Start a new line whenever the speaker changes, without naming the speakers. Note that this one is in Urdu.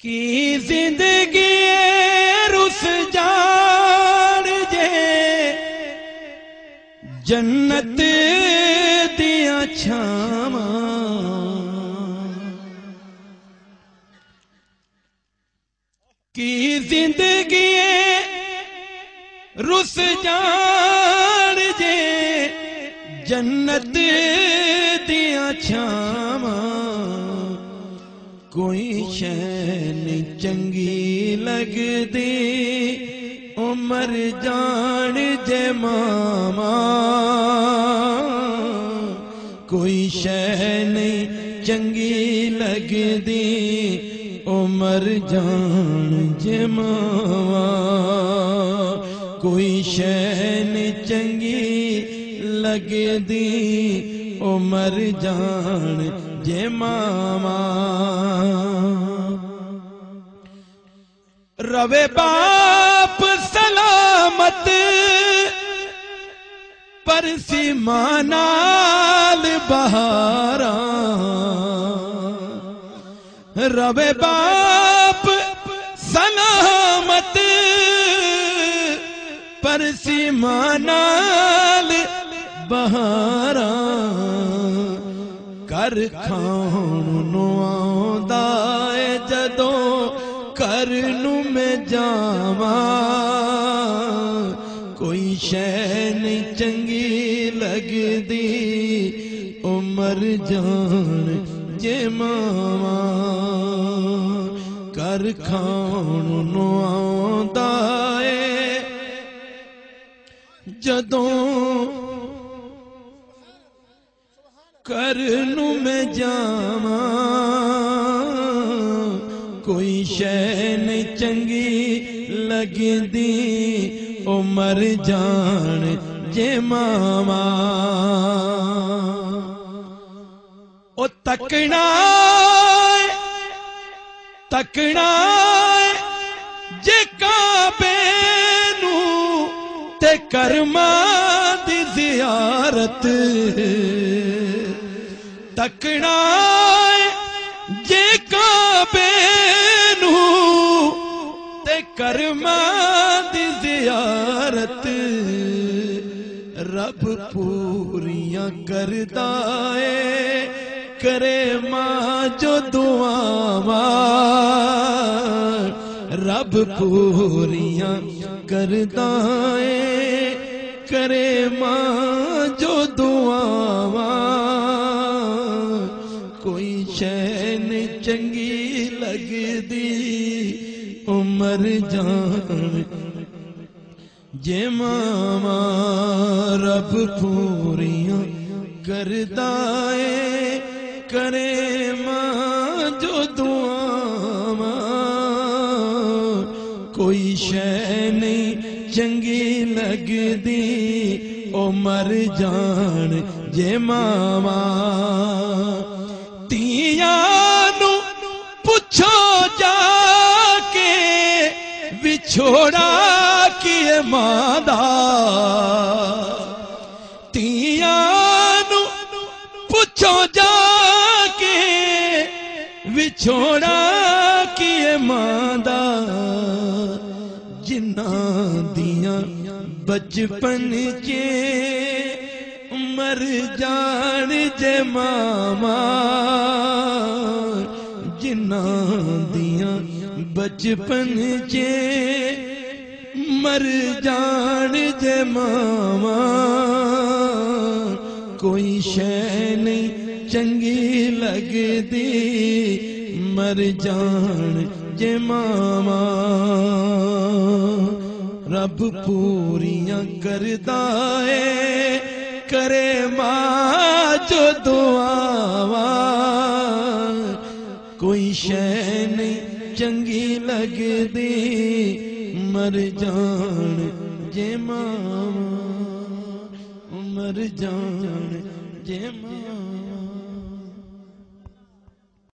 کی زندگی رس جان جے۔ جنت دیا چھاواں۔ کی زندگی رس جان جے۔ جنت دیا چھاواں۔ کوئی شین چنگی لگ دی عمر جان جے ماما کوئی شہ نہیں چنگی لگ دی عمر جان جے ماما کوئی شہ نہیں چنگی لگ دی عمر جان جے ماما روے باپ سلامت پر سیمانال بہارا روے باپ سلامت پر سیمانال بہارا کر کھان کر میں جاوا کوئی شہ نہیں چنگی لگ دی عمر جان جے ماما کر کھان آئے جدوں کرنو میں جاوا کوئی شہ نہیں چنگی لگ دی۔ عمر جان جے ماما۔ او تکنا تکنا جے کعبے نو تے کرما دی زیارت۔ تکنا تے کرما دی زیارت، رب پوریاں کردا اے کرے ماں جو دعا رب پوریاں کردا اے کرے ماں جو دعا کوئی شین چنگی لگ دی عمر جان جے ماما رب پوریاں کردا اے، کرے ماں جو دعا کوئی شہ نہیں چنگی لگ دی عمر جان جے ماما تیانو پوچھو بچھوڑا کیے مادا تیانو پوچھو جا کے، بچھوڑا کیے مادا جنا دیاں بچپن کے مر جان جے ماما۔ دیاں بچپن کے مر جان جے ماما کوئی شہ نہیں چنگی لگ دی مر جان جے ماما رب پوریاں کردا اے کرے ماں جو دعا کوئی شہ نہیں چنگی لگ دی مر جان جے ماں مر جان جے ماں۔